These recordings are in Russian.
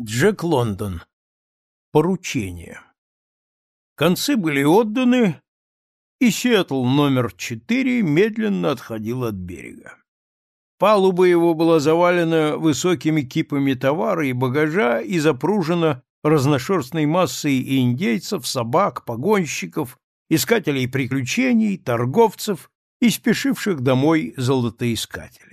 Джек Лондон. Поручение. Концы были отданы, и Сиэтл номер четыре медленно отходил от берега. Палуба его была завалена высокими кипами товара и багажа и запружена разношерстной массой индейцев, собак, погонщиков, искателей приключений, торговцев и спешивших домой золотоискателей.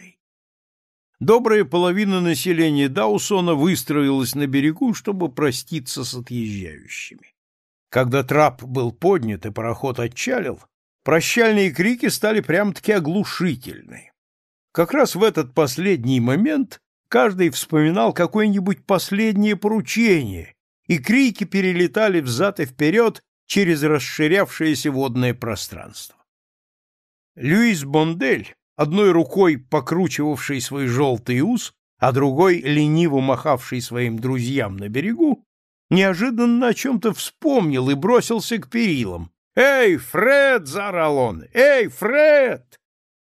Добрая половина населения Даусона выстроилась на берегу, чтобы проститься с отъезжающими. Когда трап был поднят и пароход отчалил, прощальные крики стали прям-таки оглушительны. Как раз в этот последний момент каждый вспоминал какое-нибудь последнее поручение, и крики перелетали взад и вперед через расширявшееся водное пространство. Льюис Бондель, одной рукой покручивавший свой желтый ус, а другой лениво махавший своим друзьям на берегу, неожиданно о чем-то вспомнил и бросился к перилам. «Эй, Фред!» — заорал он. «Эй, Фред!»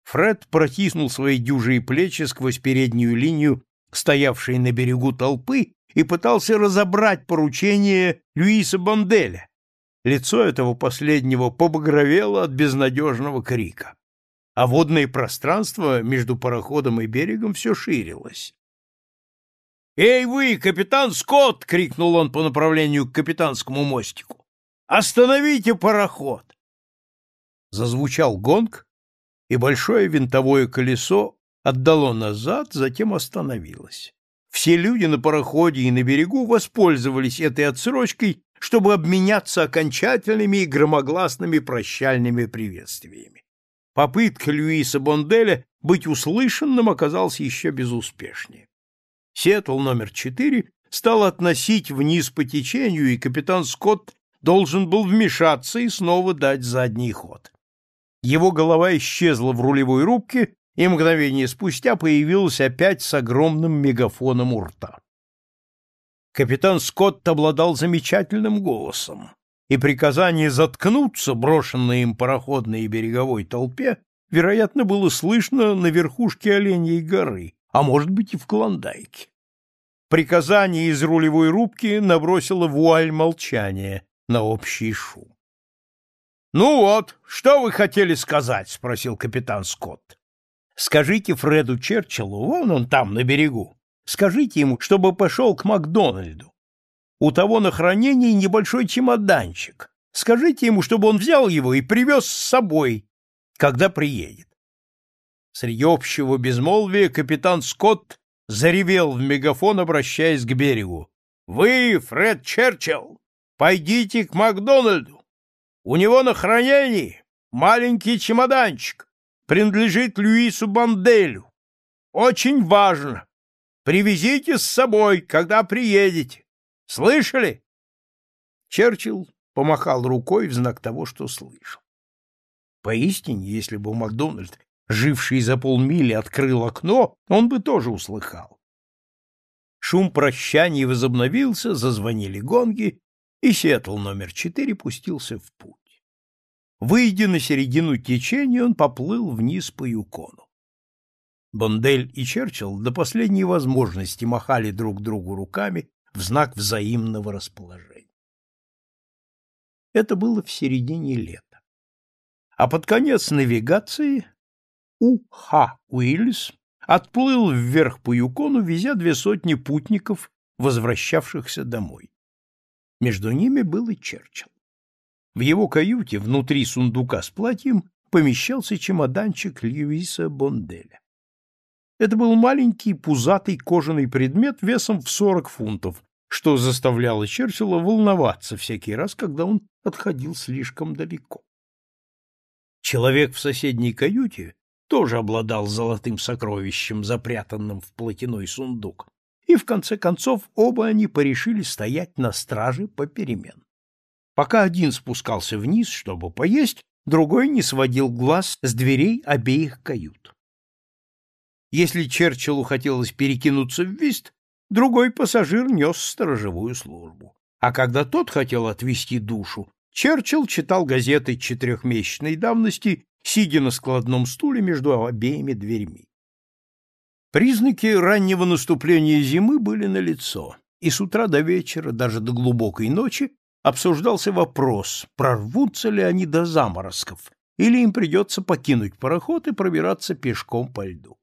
Фред протиснул свои дюжие плечи сквозь переднюю линию, стоявшей на берегу толпы, и пытался разобрать поручение Льюиса Бонделя. Лицо этого последнего побагровело от безнадежного крика. А водное пространство между пароходом и берегом все ширилось. «Эй вы, капитан Скотт!» — крикнул он по направлению к капитанскому мостику. «Остановите пароход!» Зазвучал гонг, и большое винтовое колесо отдало назад, затем остановилось. Все люди на пароходе и на берегу воспользовались этой отсрочкой, чтобы обменяться окончательными и громогласными прощальными приветствиями. Попытка Льюиса Бонделя быть услышанным оказалась еще безуспешнее. Сиэтл номер четыре стал относить вниз по течению, и капитан Скотт должен был вмешаться и снова дать задний ход. Его голова исчезла в рулевой рубке, и мгновение спустя появился опять с огромным мегафоном у рта. Капитан Скотт обладал замечательным голосом, и приказание заткнуться, брошенное им пароходной и береговой толпе, вероятно, было слышно на верхушке Оленьей горы, а может быть и в Клондайке. Приказание из рулевой рубки набросило вуаль молчания на общий шум. — Ну вот, что вы хотели сказать? — спросил капитан Скотт. — Скажите Фреду Черчиллу, вон он там, на берегу, скажите ему, чтобы пошел к Макдональду. У того на хранении небольшой чемоданчик. Скажите ему, чтобы он взял его и привез с собой, когда приедет. Среди общего безмолвия капитан Скотт заревел в мегафон, обращаясь к берегу. «Вы, Фред Черчилл, пойдите к Макдональду. У него на хранении маленький чемоданчик, принадлежит Льюису Банделю. Очень важно. Привезите с собой, когда приедете. Слышали?» Черчилл помахал рукой в знак того, что слышал. Поистине, если бы Макдональд живший за полмили, открыл окно, он бы тоже услыхал. Шум прощаний возобновился, зазвонили гонги, и Сиэтл номер четыре пустился в путь. Выйдя на середину течения, он поплыл вниз по Юкону. Бондель и Черчилл до последней возможности махали друг другу руками в знак взаимного расположения. Это было в середине лета. А под конец навигации у. Х. Уиллис отплыл вверх по Юкону, везя две сотни путников, возвращавшихся домой. Между ними был и Черчилл. В его каюте, внутри сундука с платьем, помещался чемоданчик Льюиса Бонделя. Это был маленький пузатый кожаный предмет весом в 40 фунтов, что заставляло Черчилла волноваться всякий раз, когда он отходил слишком далеко. Человек в соседней каюте тоже обладал золотым сокровищем, запрятанным в платяной сундук, и в конце концов оба они порешили стоять на страже попеременно. Пока один спускался вниз, чтобы поесть, другой не сводил глаз с дверей обеих кают. Если Черчиллу хотелось перекинуться в вист, другой пассажир нес сторожевую службу. А когда тот хотел отвести душу, Черчилл читал газеты четырехмесячной давности сидя на складном стуле между обеими дверьми. Признаки раннего наступления зимы были налицо. и с утра до вечера, даже до глубокой ночи, обсуждался вопрос, прорвутся ли они до заморозков, или им придется покинуть пароход и пробираться пешком по льду.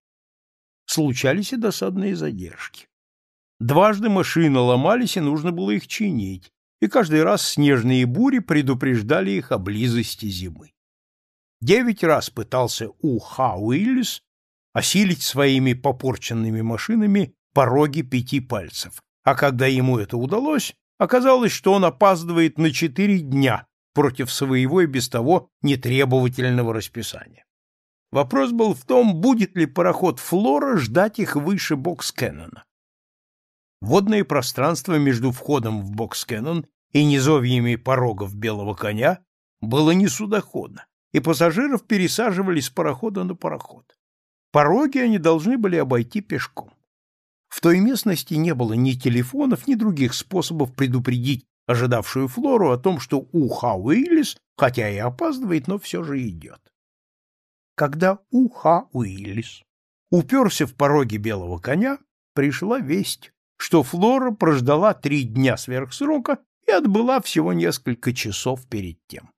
Случались и досадные задержки. Дважды машины ломались, и нужно было их чинить, и каждый раз снежные бури предупреждали их о близости зимы. Девять раз пытался У. Ха Уиллис осилить своими попорченными машинами пороги пяти пальцев, а когда ему это удалось, оказалось, что он опаздывает на четыре дня против своего и без того нетребовательного расписания. Вопрос был в том, будет ли пароход «Флора» ждать их выше бокс-кэннона. Водное пространство между входом в бокс-кэннон и низовьями порогов белого коня было несудоходно, и пассажиров пересаживали с парохода на пароход. Пороги они должны были обойти пешком. В той местности не было ни телефонов, ни других способов предупредить ожидавшую Флору о том, что Уха Уиллис, хотя и опаздывает, но все же идет. Когда Уха Уиллис уперся в пороги белого коня, пришла весть, что Флора прождала три дня сверх срока и отбыла всего несколько часов перед тем.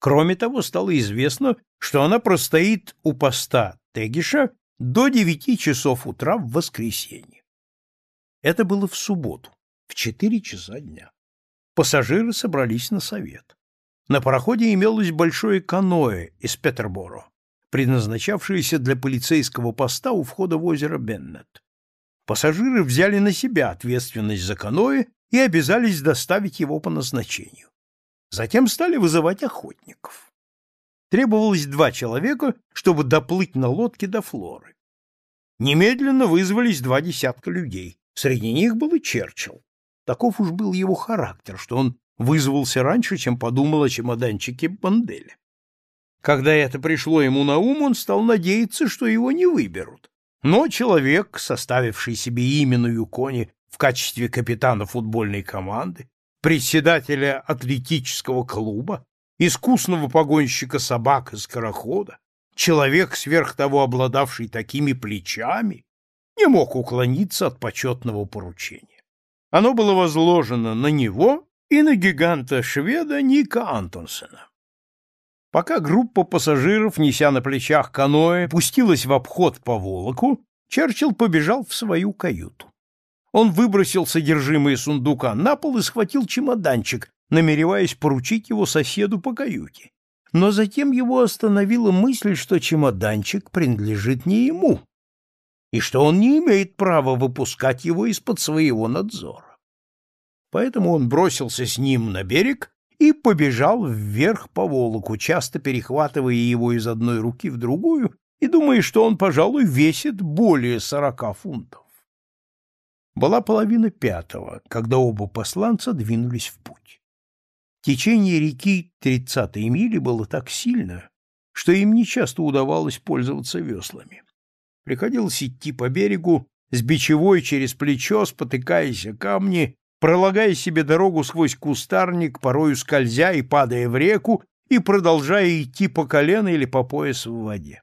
Кроме того, стало известно, что она простоит у поста Тегиша до девяти часов утра в воскресенье. Это было в субботу, в четыре часа дня. Пассажиры собрались на совет. На пароходе имелось большое каноэ из Петерборо, предназначавшееся для полицейского поста у входа в озеро Беннет. Пассажиры взяли на себя ответственность за каноэ и обязались доставить его по назначению. Затем стали вызывать охотников. Требовалось два человека, чтобы доплыть на лодке до Флоры. Немедленно вызвались два десятка людей. Среди них был и Черчилл. Таков уж был его характер, что он вызвался раньше, чем подумал о чемоданчике Банделя. Когда это пришло ему на ум, он стал надеяться, что его не выберут. Но человек, составивший себе именную кони в качестве капитана футбольной команды, председателя атлетического клуба, искусного погонщика собак и скорохода, человек, сверх того обладавший такими плечами, не мог уклониться от почетного поручения. Оно было возложено на него и на гиганта-шведа Ника Антонсена. Пока группа пассажиров, неся на плечах каноэ, пустилась в обход по Волоку, Черчилл побежал в свою каюту. Он выбросил содержимое сундука на пол и схватил чемоданчик, намереваясь поручить его соседу по каюте. Но затем его остановила мысль, что чемоданчик принадлежит не ему, и что он не имеет права выпускать его из-под своего надзора. Поэтому он бросился с ним на берег и побежал вверх по Волоку, часто перехватывая его из одной руки в другую и думая, что он, пожалуй, весит более сорока фунтов. Была половина пятого, когда оба посланца двинулись в путь. Течение реки тридцатой мили было так сильно, что им нечасто удавалось пользоваться веслами. Приходилось идти по берегу с бичевой через плечо, спотыкаясь о камни, пролагая себе дорогу сквозь кустарник, порою скользя и падая в реку, и продолжая идти по колено или по пояс в воде.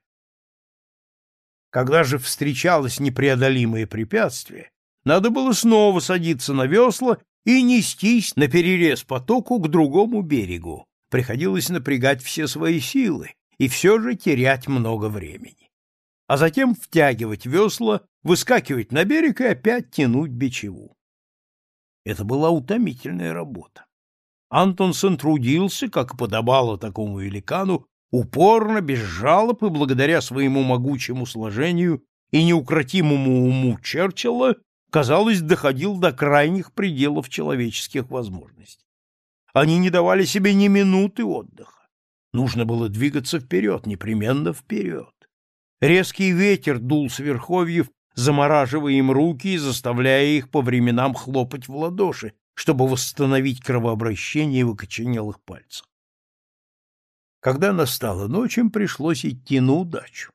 Когда же встречалось непреодолимое препятствие, надо было снова садиться на весла и нестись на перерез потоку к другому берегу. Приходилось напрягать все свои силы и все же терять много времени. А затем втягивать весла, выскакивать на берег и опять тянуть бичеву. Это была утомительная работа. Антонсон трудился, как подобало такому великану, упорно, без жалоб и благодаря своему могучему сложению и неукротимому уму Черчилла казалось, доходил до крайних пределов человеческих возможностей. Они не давали себе ни минуты отдыха. Нужно было двигаться вперед, непременно вперед. Резкий ветер дул с верховьев, замораживая им руки и заставляя их по временам хлопать в ладоши, чтобы восстановить кровообращение в окоченелых пальцах. Когда настала ночь, им пришлось идти на удачу.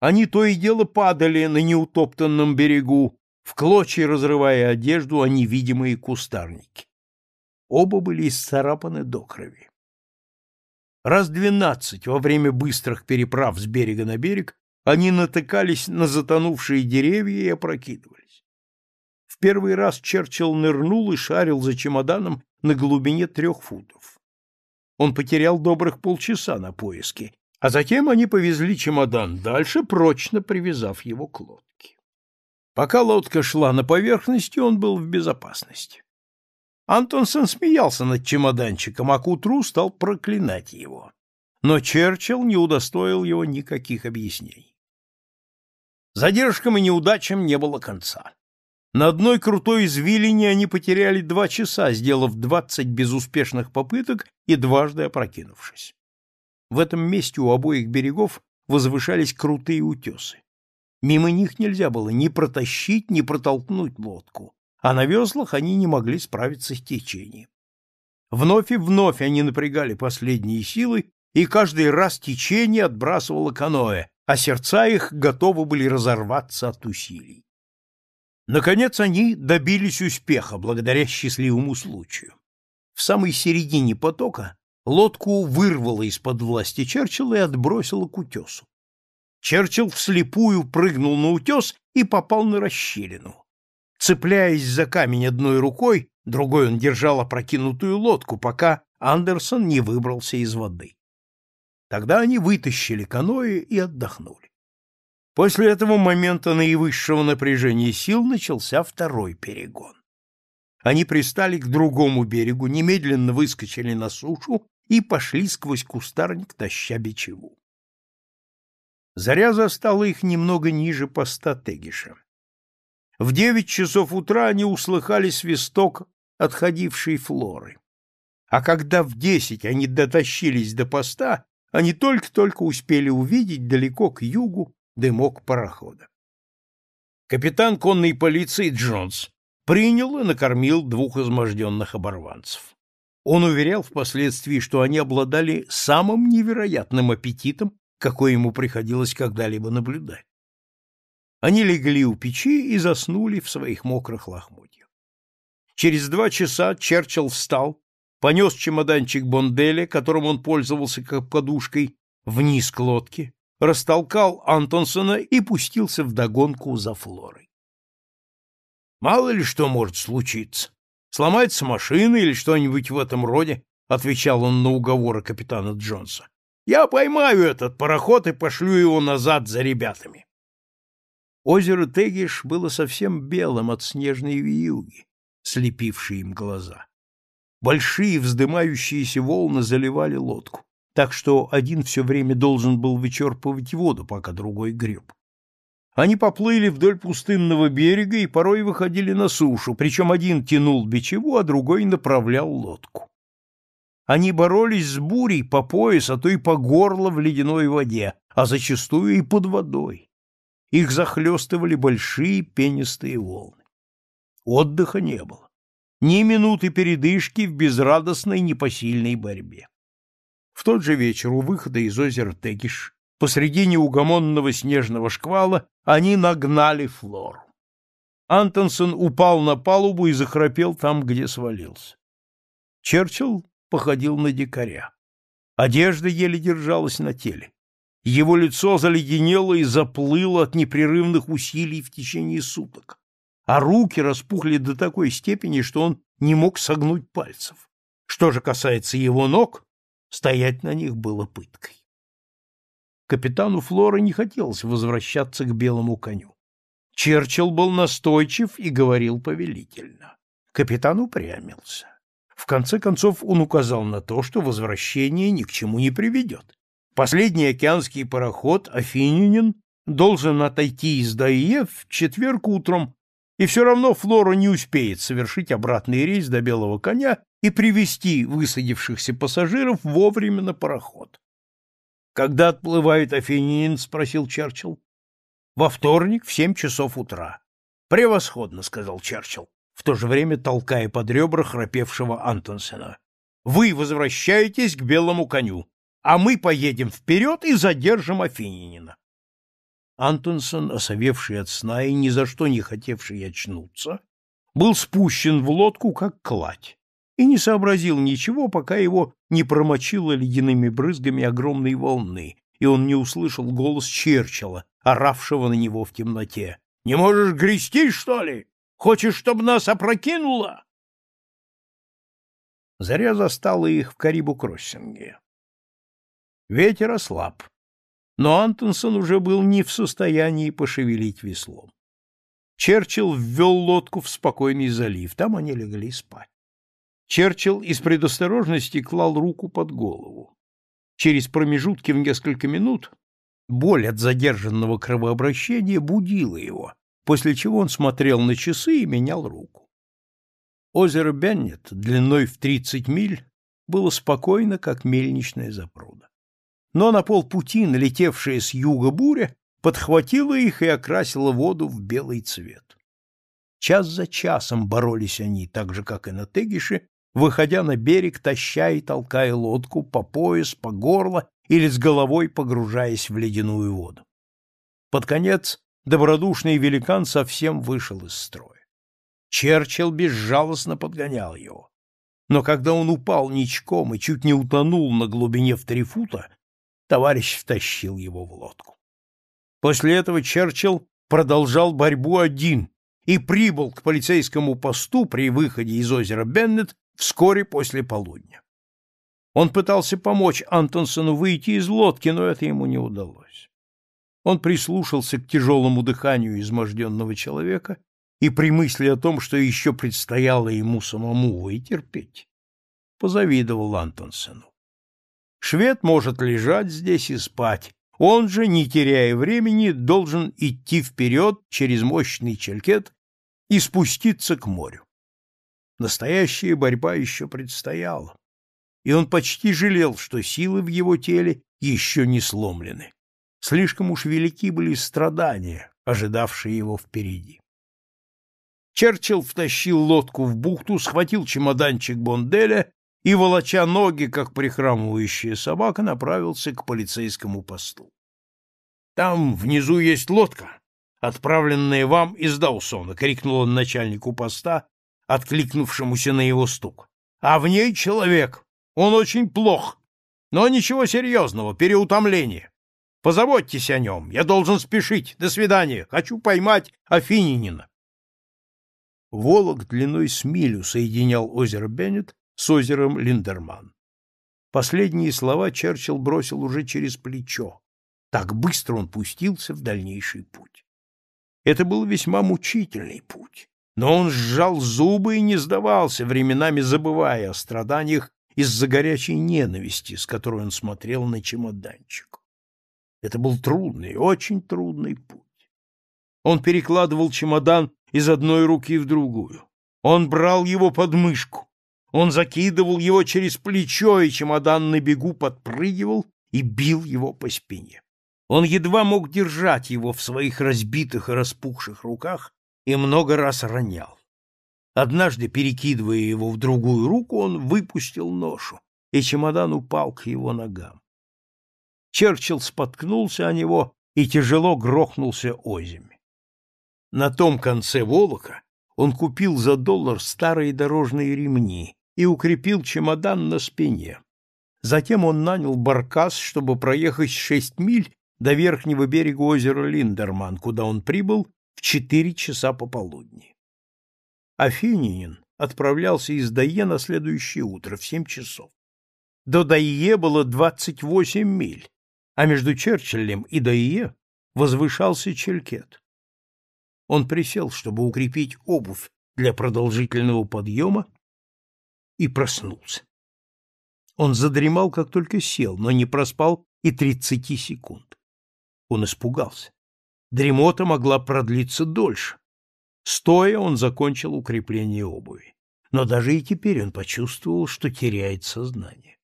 Они то и дело падали на неутоптанном берегу, в клочья разрывая одежду о невидимые кустарники. Оба были исцарапаны до крови. Раз двенадцать во время быстрых переправ с берега на берег они натыкались на затонувшие деревья и опрокидывались. В первый раз Черчилл нырнул и шарил за чемоданом на глубине трех футов. Он потерял добрых полчаса на поиски, а затем они повезли чемодан дальше, прочно привязав его к лодке. Пока лодка шла на поверхности, он был в безопасности. Антонсон смеялся над чемоданчиком, а к утру стал проклинать его. Но Черчилл не удостоил его никаких объяснений. Задержкам и неудачам не было конца. На одной крутой извилине они потеряли два часа, сделав двадцать безуспешных попыток и дважды опрокинувшись. В этом месте у обоих берегов возвышались крутые утесы. Мимо них нельзя было ни протащить, ни протолкнуть лодку, а на веслах они не могли справиться с течением. Вновь и вновь они напрягали последние силы, и каждый раз течение отбрасывало каноэ, а сердца их готовы были разорваться от усилий. Наконец они добились успеха благодаря счастливому случаю. В самой середине потока лодку вырвало из-под власти Черчилла и отбросило к утесу. Черчилл вслепую прыгнул на утес и попал на расщелину. Цепляясь за камень одной рукой, другой он держал опрокинутую лодку, пока Андерсон не выбрался из воды. Тогда они вытащили каноэ и отдохнули. После этого момента наивысшего напряжения сил начался второй перегон. Они пристали к другому берегу, немедленно выскочили на сушу и пошли сквозь кустарник, таща бичеву. Заря застала их немного ниже поста Тегиша. В девять часов утра они услыхали свисток отходившей флоры. А когда в десять они дотащились до поста, они только-только успели увидеть далеко к югу дымок парохода. Капитан конной полиции Джонс принял и накормил двух изможденных оборванцев. Он уверял впоследствии, что они обладали самым невероятным аппетитом, какой ему приходилось когда-либо наблюдать. Они легли у печи и заснули в своих мокрых лохмотьях. Через два часа Черчилл встал, понес чемоданчик Бонделя, которым он пользовался как подушкой, вниз к лодке, растолкал Антонсона и пустился в догонку за Флорой. Мало ли что может случиться. Сломается машина или что-нибудь в этом роде, отвечал он на уговоры капитана Джонса. Я поймаю этот пароход и пошлю его назад за ребятами. Озеро Тегиш было совсем белым от снежной вьюги, слепившей им глаза. Большие вздымающиеся волны заливали лодку так что один все время должен был вычерпывать воду, пока другой греб. Они поплыли вдоль пустынного берега и порой выходили на сушу, причем один тянул бичеву, а другой направлял лодку. Они боролись с бурей по пояс, а то и по горло в ледяной воде, а зачастую и под водой. Их захлестывали большие пенистые волны. Отдыха не было. Ни минуты передышки в безрадостной непосильной борьбе. В тот же вечер у выхода из озера Тегиш, посреди неугомонного снежного шквала, они нагнали Флору. Антонсон упал на палубу и захрапел там, где свалился. Черчилл походил на дикаря. Одежда еле держалась на теле. Его лицо заледенело и заплыло от непрерывных усилий в течение суток, а руки распухли до такой степени, что он не мог согнуть пальцев. Что же касается его ног, Стоять на них было пыткой. Капитану Флора не хотелось возвращаться к белому коню. Черчилл был настойчив и говорил повелительно. Капитан упрямился. В конце концов он указал на то, что возвращение ни к чему не приведет. Последний океанский пароход «Афининин» должен отойти из Дайе в четверг утром, и все равно Флора не успеет совершить обратный рейс до Белого коня и привести высадившихся пассажиров вовремя на пароход. Когда отплывает Афинин? спросил Черчилл. Во вторник в семь часов утра. Превосходно, сказал Черчилл, в то же время толкая под ребра храпевшего Антонсена. Вы возвращаетесь к белому коню, а мы поедем вперед и задержим Афининина. Антонсон, осовевший от сна и ни за что не хотевший очнуться, был спущен в лодку, как кладь и не сообразил ничего, пока его не промочило ледяными брызгами огромной волны, и он не услышал голос Черчилла, оравшего на него в темноте. «Не можешь грести, что ли? Хочешь, чтобы нас опрокинуло? Заря застала их в Карибу-кроссинге. Ветер ослаб, но Антонсон уже был не в состоянии пошевелить веслом. Черчилл ввел лодку в спокойный залив, там они легли спать. Черчилл из предосторожности клал руку под голову. Через промежутки в несколько минут боль от задержанного кровообращения будила его, после чего он смотрел на часы и менял руку. Озеро Беннет, длиной в 30 миль, было спокойно, как мельничная запруда. Но на полпути налетевшая с юга буря подхватила их и окрасила воду в белый цвет. Час за часом боролись они, так же, как и на Тегише, выходя на берег, таща и толкая лодку по пояс, по горло или с головой погружаясь в ледяную воду. Под конец добродушный великан совсем вышел из строя. Черчилл безжалостно подгонял его. Но когда он упал ничком и чуть не утонул на глубине в три фута, товарищ втащил его в лодку. После этого Черчилл продолжал борьбу один и прибыл к полицейскому посту при выходе из озера Беннет вскоре после полудня. Он пытался помочь Антонсону выйти из лодки, но это ему не удалось. Он прислушался к тяжелому дыханию изможденного человека и при мысли о том, что еще предстояло ему самому вытерпеть, позавидовал Антонсену. Швед может лежать здесь и спать, он же, не теряя времени, должен идти вперед через мощный челькет и спуститься к морю. Настоящая борьба еще предстояла, и он почти жалел, что силы в его теле еще не сломлены. Слишком уж велики были страдания, ожидавшие его впереди. Черчилл втащил лодку в бухту, схватил чемоданчик Бонделя и, волоча ноги, как прихрамывающая собака, направился к полицейскому посту. — Там внизу есть лодка, отправленная вам из Даусона, — крикнул он начальнику поста, откликнувшемуся на его стук. — А в ней человек. Он очень плох. Но ничего серьезного, переутомление. Позаботьтесь о нем. Я должен спешить. До свидания. Хочу поймать Афининина. Волок длиной с милю соединял озеро Беннет с озером Линдерман. Последние слова Черчилл бросил уже через плечо. Так быстро он пустился в дальнейший путь. Это был весьма мучительный путь, но он сжал зубы и не сдавался, временами забывая о страданиях из-за горячей ненависти, с которой он смотрел на чемоданчик. Это был трудный, очень трудный путь. Он перекладывал чемодан из одной руки в другую. Он брал его под мышку, он закидывал его через плечо, и чемодан на бегу подпрыгивал и бил его по спине. Он едва мог держать его в своих разбитых и распухших руках и много раз ронял. Однажды, перекидывая его в другую руку, он выпустил ношу, и чемодан упал к его ногам. Черчилл споткнулся о него и тяжело грохнулся озими. На том конце волока он купил за доллар старые дорожные ремни и укрепил чемодан на спине. Затем он нанял баркас, чтобы проехать шесть миль до верхнего берега озера Линдерман, куда он прибыл в четыре часа пополудни. Афининин отправлялся из Дайе на следующее утро в семь часов. До Дайе было двадцать восемь миль, а между Черчиллем и Дайе возвышался Челькет. Он присел, чтобы укрепить обувь для продолжительного подъема, и проснулся. Он задремал, как только сел, но не проспал и тридцати секунд. Он испугался. Дремота могла продлиться дольше. Стоя он закончил укрепление обуви. Но даже и теперь он почувствовал, что теряет сознание.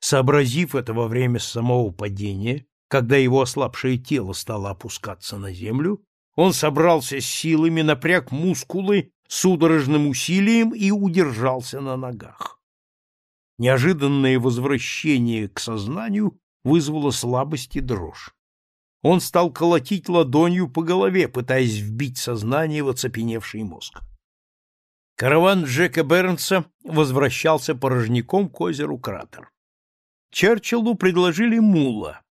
Сообразив это во время самого падения, когда его ослабшее тело стало опускаться на землю, он собрался с силами, напряг мускулы судорожным усилием и удержался на ногах. Неожиданное возвращение к сознанию вызвало слабость и дрожь. Он стал колотить ладонью по голове, пытаясь вбить сознание в оцепеневший мозг. Караван Джека Бернса возвращался порожняком к озеру Кратер. Черчиллу предложили мула.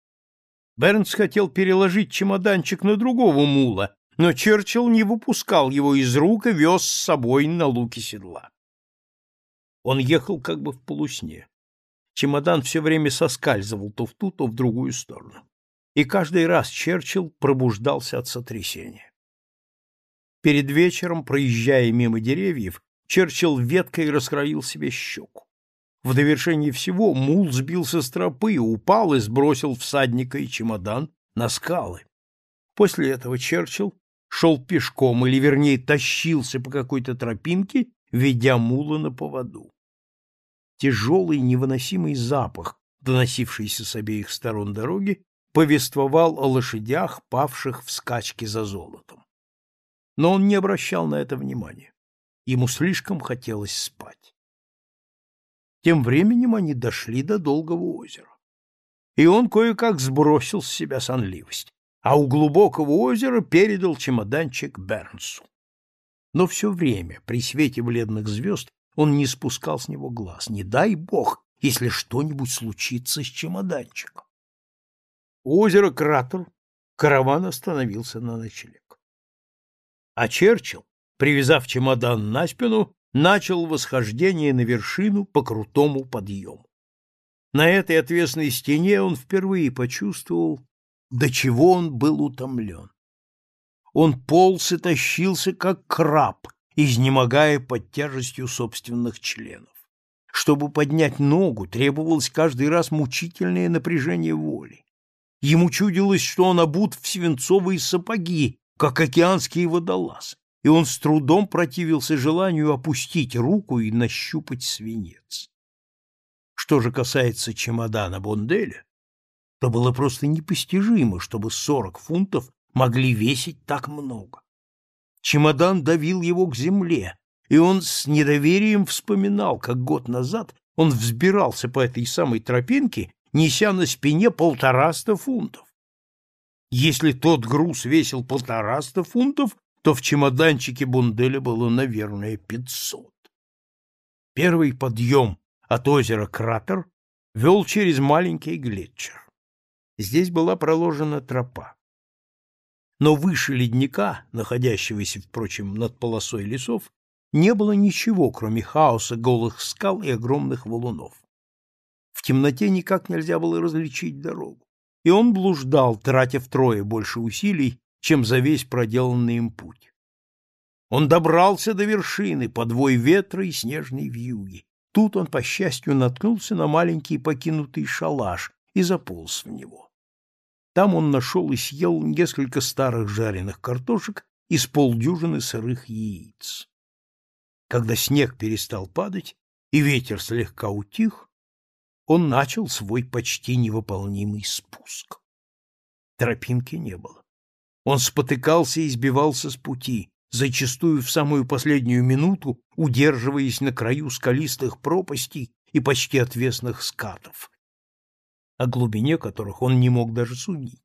Бернс хотел переложить чемоданчик на другого мула, но Черчилл не выпускал его из рук и вез с собой на луке седла. Он ехал как бы в полусне. Чемодан все время соскальзывал то в ту, то в другую сторону. И каждый раз Черчилл пробуждался от сотрясения. Перед вечером, проезжая мимо деревьев, Черчилл веткой раскроил себе щеку. В довершении всего мул сбился с тропы, упал и сбросил всадника и чемодан на скалы. После этого Черчилл шел пешком, или, вернее, тащился по какой-то тропинке, ведя мула на поводу. Тяжелый невыносимый запах, доносившийся с обеих сторон дороги, повествовал о лошадях, павших в скачке за золотом. Но он не обращал на это внимания. Ему слишком хотелось спать. Тем временем они дошли до Долгого озера. И он кое-как сбросил с себя сонливость а у глубокого озера передал чемоданчик Бернсу. Но все время, при свете бледных звезд, он не спускал с него глаз. Не дай бог, если что-нибудь случится с чемоданчиком. У озера Кратер караван остановился на ночлег. А Черчилл, привязав чемодан на спину, начал восхождение на вершину по крутому подъему. На этой отвесной стене он впервые почувствовал до чего он был утомлен. Он полз и тащился, как краб, изнемогая под тяжестью собственных членов. Чтобы поднять ногу, требовалось каждый раз мучительное напряжение воли. Ему чудилось, что он обут в свинцовые сапоги, как океанский водолаз, и он с трудом противился желанию опустить руку и нащупать свинец. Что же касается чемодана Бонделя, то было просто непостижимо, чтобы сорок фунтов могли весить так много. Чемодан давил его к земле, и он с недоверием вспоминал, как год назад он взбирался по этой самой тропинке, неся на спине полтораста фунтов. Если тот груз весил полтораста фунтов, то в чемоданчике Бунделя было, наверное, пятьсот. Первый подъем от озера Кратер вел через маленький глетчер. Здесь была проложена тропа. Но выше ледника, находящегося, впрочем, над полосой лесов, не было ничего, кроме хаоса голых скал и огромных валунов. В темноте никак нельзя было различить дорогу, и он блуждал, тратя втрое больше усилий, чем за весь проделанный им путь. Он добрался до вершины под вой ветра и снежной вьюги. Тут он, по счастью, наткнулся на маленький покинутый шалаш и заполз в него. Там он нашел и съел несколько старых жареных картошек и с полдюжины сырых яиц. Когда снег перестал падать и ветер слегка утих, он начал свой почти невыполнимый спуск. Тропинки не было. Он спотыкался и сбивался с пути, зачастую в самую последнюю минуту удерживаясь на краю скалистых пропастей и почти отвесных скатов, о глубине которых он не мог даже судить.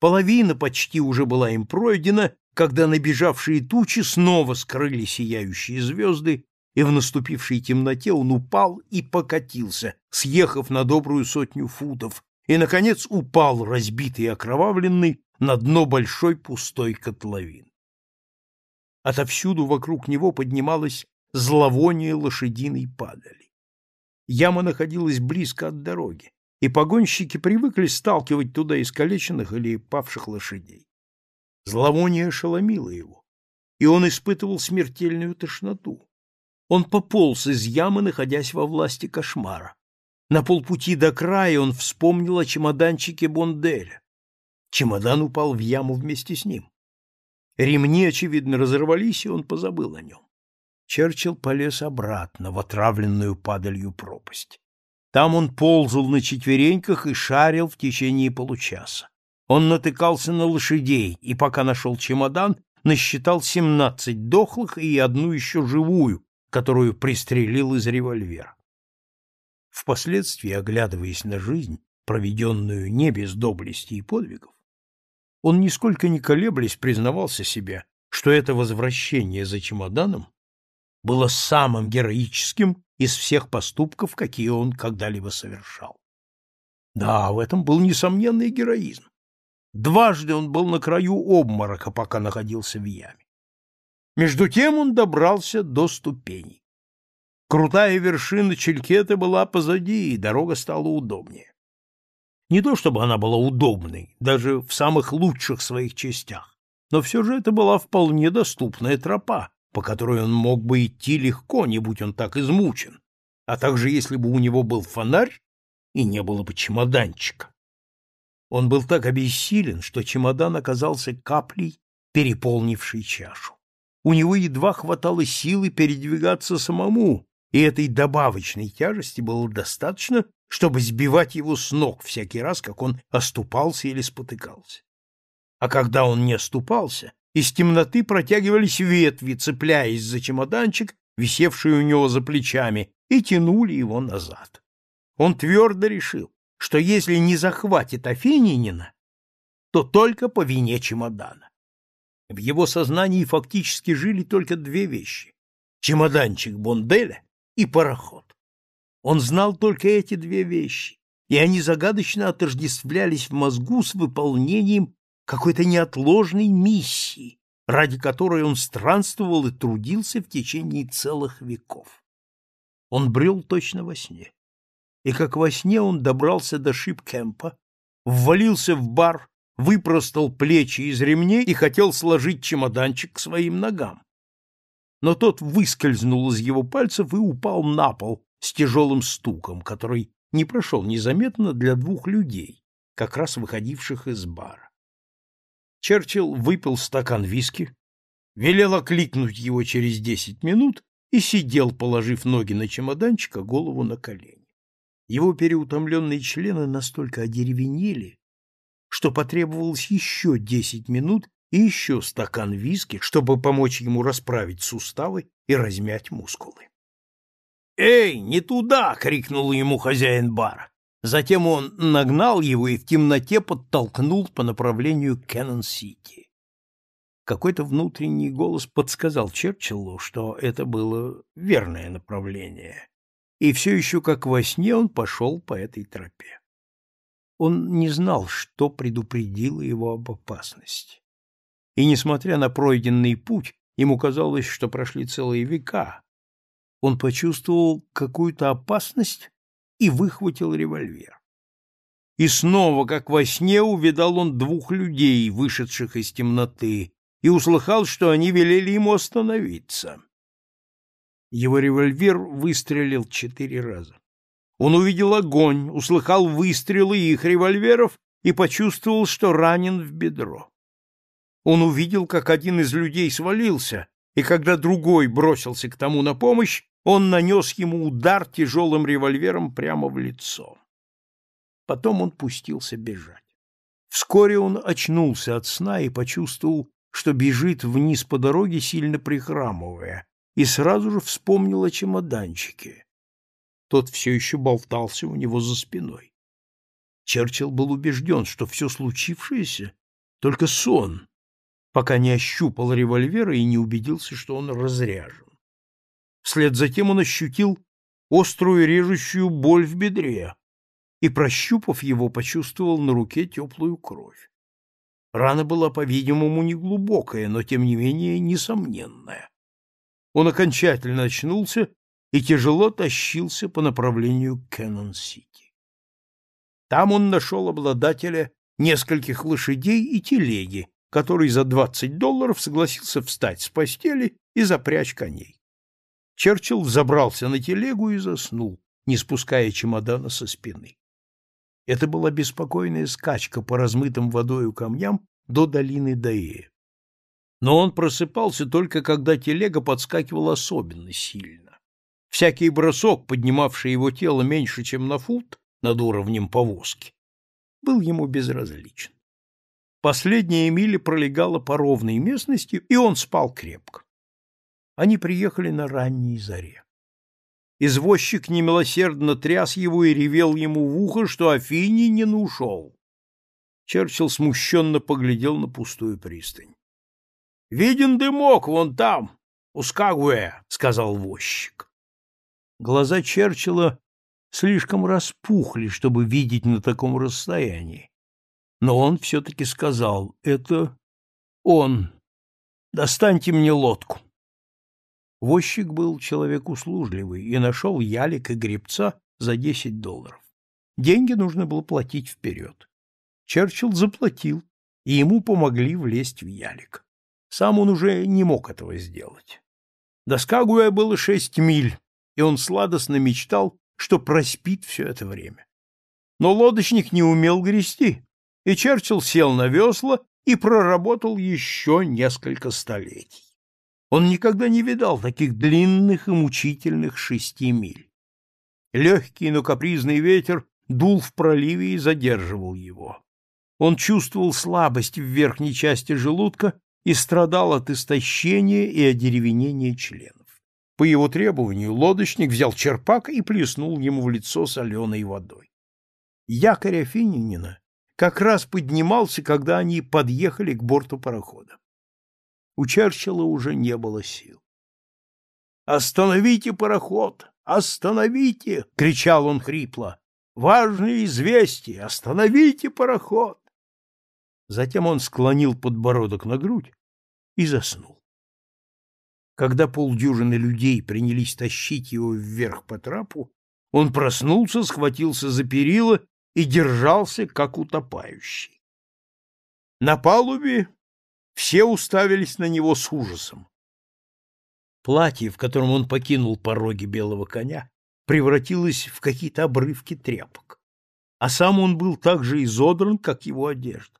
Половина почти уже была им пройдена, когда набежавшие тучи снова скрыли сияющие звезды, и в наступившей темноте он упал и покатился, съехав на добрую сотню футов, и, наконец, упал, разбитый и окровавленный, на дно большой пустой котловины. Отовсюду вокруг него поднималось зловоние лошадиной падали. Яма находилась близко от дороги и погонщики привыкли сталкивать туда искалеченных или павших лошадей. Зловоние ошеломило его, и он испытывал смертельную тошноту. Он пополз из ямы, находясь во власти кошмара. На полпути до края он вспомнил о чемоданчике Бонделя. Чемодан упал в яму вместе с ним. Ремни, очевидно, разорвались, и он позабыл о нем. Черчилл полез обратно в отравленную падалью пропасть. Там он ползал на четвереньках и шарил в течение получаса. Он натыкался на лошадей, и пока нашел чемодан, насчитал семнадцать дохлых и одну еще живую, которую пристрелил из револьвера. Впоследствии, оглядываясь на жизнь, проведенную не без доблести и подвигов, он нисколько не колеблясь признавался себе, что это возвращение за чемоданом было самым героическим из всех поступков, какие он когда-либо совершал. Да, в этом был несомненный героизм. Дважды он был на краю обморока, пока находился в яме. Между тем он добрался до ступеней. Крутая вершина Челькета была позади, и дорога стала удобнее. Не то чтобы она была удобной, даже в самых лучших своих частях, но все же это была вполне доступная тропа, по которой он мог бы идти легко, не будь он так измучен, а также если бы у него был фонарь и не было бы чемоданчика. Он был так обессилен, что чемодан оказался каплей, переполнившей чашу. У него едва хватало силы передвигаться самому, и этой добавочной тяжести было достаточно, чтобы сбивать его с ног всякий раз, как он оступался или спотыкался. А когда он не оступался, из темноты протягивались ветви, цепляясь за чемоданчик, висевший у него за плечами, и тянули его назад. Он твердо решил, что если не захватит Афининина, то только по вине чемодана. В его сознании фактически жили только две вещи — чемоданчик Бонделя и пароход. Он знал только эти две вещи, и они загадочно отождествлялись в мозгу с выполнением какой-то неотложной миссии, ради которой он странствовал и трудился в течение целых веков. Он брел точно во сне. И как во сне он добрался до Шипкемпа, ввалился в бар, выпростал плечи из ремней и хотел сложить чемоданчик к своим ногам. Но тот выскользнул из его пальцев и упал на пол, с тяжелым стуком, который не прошел незаметно для двух людей, как раз выходивших из бара. Черчилл выпил стакан виски, велел окликнуть его через десять минут и сидел, положив ноги на чемоданчик, а голову на колени. Его переутомленные члены настолько одеревенели, что потребовалось еще десять минут и еще стакан виски, чтобы помочь ему расправить суставы и размять мускулы. «Эй, не туда!» — крикнул ему хозяин бара. Затем он нагнал его и в темноте подтолкнул по направлению к Кеннон-Сити. Какой-то внутренний голос подсказал Черчиллу, что это было верное направление, и все еще как во сне он пошел по этой тропе. Он не знал, что предупредило его об опасности. И, несмотря на пройденный путь, ему казалось, что прошли целые века, он почувствовал какую-то опасность и выхватил револьвер. И снова, как во сне, увидал он двух людей, вышедших из темноты, и услыхал, что они велели ему остановиться. Его револьвер выстрелил четыре раза. Он увидел огонь, услыхал выстрелы их револьверов и почувствовал, что ранен в бедро. Он увидел, как один из людей свалился, и когда другой бросился к тому на помощь, он нанес ему удар тяжелым револьвером прямо в лицо. Потом он пустился бежать. Вскоре он очнулся от сна и почувствовал, что бежит вниз по дороге, сильно прихрамывая, и сразу же вспомнил о чемоданчике. Тот все еще болтался у него за спиной. Черчилл был убежден, что все случившееся — только сон, пока не ощупал револьвера и не убедился, что он разряжен. Вслед за тем он ощутил острую режущую боль в бедре и, прощупав его, почувствовал на руке теплую кровь. Рана была, по-видимому, неглубокая, но, тем не менее, несомненная. Он окончательно очнулся и тяжело тащился по направлению к Кэннон-Сити. Там он нашел обладателя нескольких лошадей и телеги, который за двадцать долларов согласился встать с постели и запрячь коней. Черчилл взобрался на телегу и заснул, не спуская чемодана со спины. Это была беспокойная скачка по размытым водою камням до долины Даэ. Но он просыпался только когда телега подскакивала особенно сильно. Всякий бросок, поднимавший его тело меньше, чем на фут над уровнем повозки, был ему безразличен. Последняя миля пролегала по ровной местности, и он спал крепко. Они приехали на ранней заре. Извозчик немилосердно тряс его и ревел ему в ухо, что Афини не ушел. Черчилл смущенно поглядел на пустую пристань. — Виден дымок вон там, у Скагуэ, — сказал возчик. Глаза Черчилла слишком распухли, чтобы видеть на таком расстоянии. но он все-таки сказал, это он. Достаньте мне лодку. Возчик был человек услужливый и нашел ялик и гребца за десять долларов. Деньги нужно было платить вперед. Черчилл заплатил, и ему помогли влезть в ялик. Сам он уже не мог этого сделать. До Скагуя было шесть миль, и он сладостно мечтал, что проспит все это время. Но лодочник не умел грести, и Черчилл сел на весла и проработал еще несколько столетий. Он никогда не видал таких длинных и мучительных шести миль. Легкий, но капризный ветер дул в проливе и задерживал его. Он чувствовал слабость в верхней части желудка и страдал от истощения и одеревенения членов. По его требованию лодочник взял черпак и плеснул ему в лицо соленой водой. Якорь Афининина как раз поднимался, когда они подъехали к борту парохода. У Черчилла уже не было сил. «Остановите пароход! Остановите!» — кричал он хрипло. «Важное известие! Остановите пароход!» Затем он склонил подбородок на грудь и заснул. Когда полдюжины людей принялись тащить его вверх по трапу, он проснулся, схватился за перила и держался, как утопающий. На палубе все уставились на него с ужасом. Платье, в котором он покинул пороги белого коня, превратилось в какие-то обрывки тряпок, а сам он был так же изодран, как его одежда.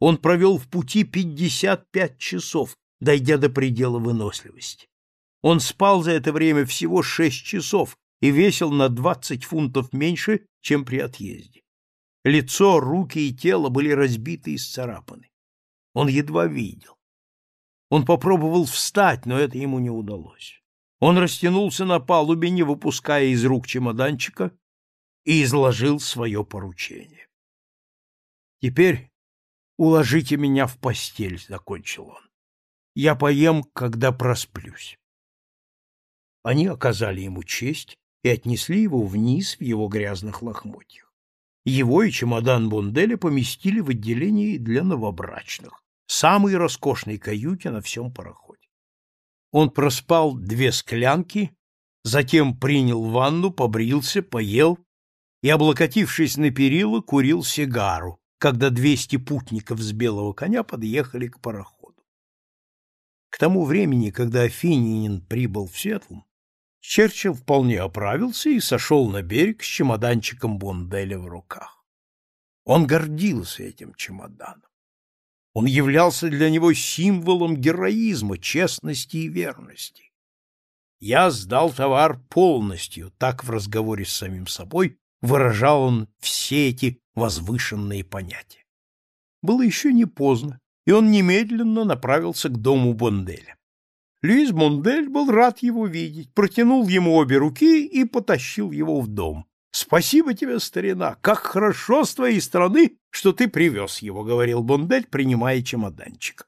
Он провел в пути пятьдесят пять часов, дойдя до предела выносливости. Он спал за это время всего шесть часов и весил на двадцать фунтов меньше, чем при отъезде. Лицо, руки и тело были разбиты и сцарапаны. Он едва видел. Он попробовал встать, но это ему не удалось. Он растянулся на палубе, не выпуская из рук чемоданчика, и изложил свое поручение. «Теперь уложите меня в постель», — закончил он. «Я поем, когда просплюсь». Они оказали ему честь и отнесли его вниз в его грязных лохмотьях. Его и чемодан Бонделя поместили в отделении для новобрачных, самой роскошной каюте на всем пароходе. Он проспал две склянки, затем принял ванну, побрился, поел и, облокотившись на перила, курил сигару, когда двести путников с белого коня подъехали к пароходу. К тому времени, когда Афининин прибыл в Сетлум, Черчилл вполне оправился и сошел на берег с чемоданчиком Бонделя в руках. Он гордился этим чемоданом. Он являлся для него символом героизма, честности и верности. «Я сдал товар полностью», — так в разговоре с самим собой выражал он все эти возвышенные понятия. Было еще не поздно, и он немедленно направился к дому Бонделя. Луис Мондель был рад его видеть, протянул ему обе руки и потащил его в дом. «Спасибо тебе, старина! Как хорошо с твоей стороны, что ты привез его», — говорил Бондель, принимая чемоданчик.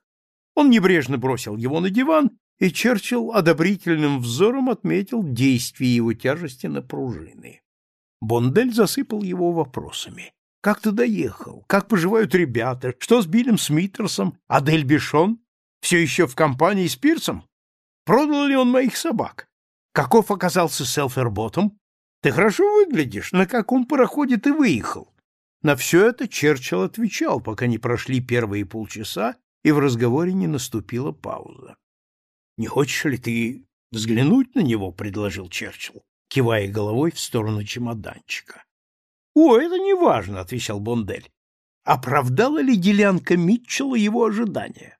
Он небрежно бросил его на диван, и Черчилл одобрительным взором отметил действие его тяжести на пружины. Бондель засыпал его вопросами. «Как ты доехал? Как поживают ребята? Что с Биллем Смитерсом? Адель Бишон? Все еще в компании с Пирсом? Продал ли он моих собак? Каков оказался Селферботом? Ты хорошо выглядишь. На каком пароходе ты выехал? На все это Черчилл отвечал, пока не прошли первые полчаса, и в разговоре не наступила пауза. — Не хочешь ли ты взглянуть на него? — предложил Черчилл, кивая головой в сторону чемоданчика. — О, это не важно, — отвечал Бондель. — Оправдала ли делянка Митчелла его ожидания?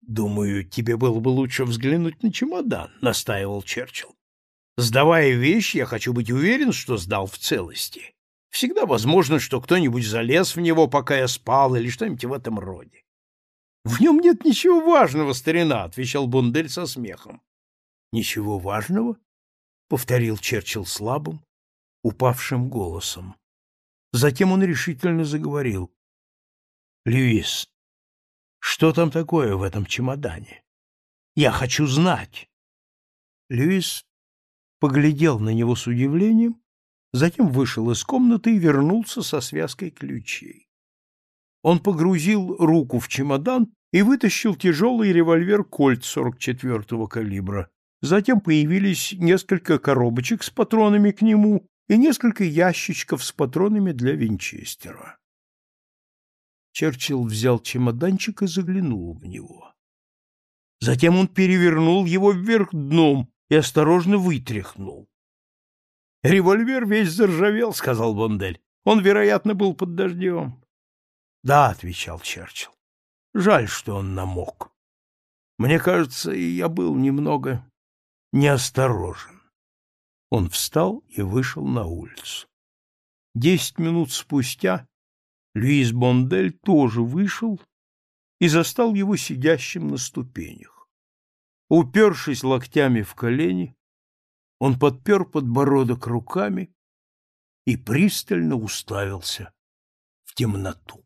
Думаю, тебе было бы лучше взглянуть на чемодан, настаивал Черчилл. Сдавая вещь, я хочу быть уверен, что сдал в целости. Всегда возможно, что кто-нибудь залез в него, пока я спал, или что-нибудь в этом роде. — В нем нет ничего важного, старина, — отвечал Бундель со смехом. — Ничего важного? — повторил Черчилл слабым, упавшим голосом. Затем он решительно заговорил. — Льюис, что там такое в этом чемодане? Я хочу знать. Льюис поглядел на него с удивлением, затем вышел из комнаты и вернулся со связкой ключей. Он погрузил руку в чемодан и вытащил тяжелый револьвер «Кольт» 44-го калибра. Затем появились несколько коробочек с патронами к нему и несколько ящичков с патронами для винчестера. Черчилл взял чемоданчик и заглянул в него. Затем он перевернул его вверх дном и осторожно вытряхнул. «Револьвер весь заржавел», — сказал Бондель. «Он, вероятно, был под дождем». «Да», — отвечал Черчилл. «Жаль, что он намок. Мне кажется, я был немного неосторожен». Он встал и вышел на улицу. Десять минут спустя Луис Бондель тоже вышел и застал его сидящим на ступенях. Упершись локтями в колени, он подпер подбородок руками и пристально уставился в темноту.